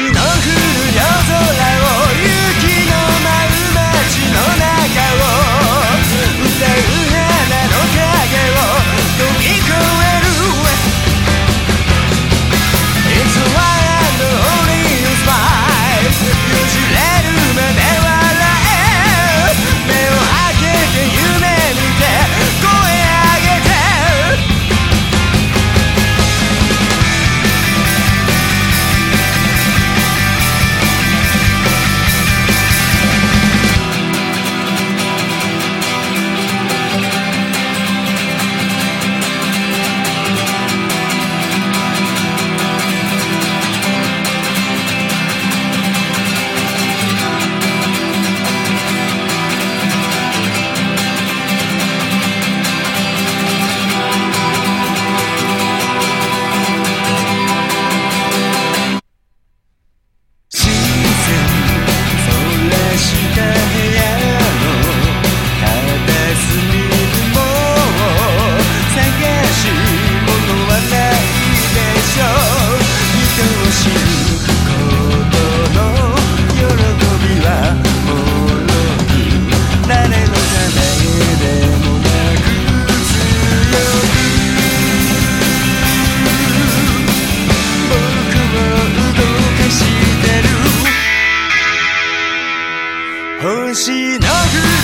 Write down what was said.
你那颗しなく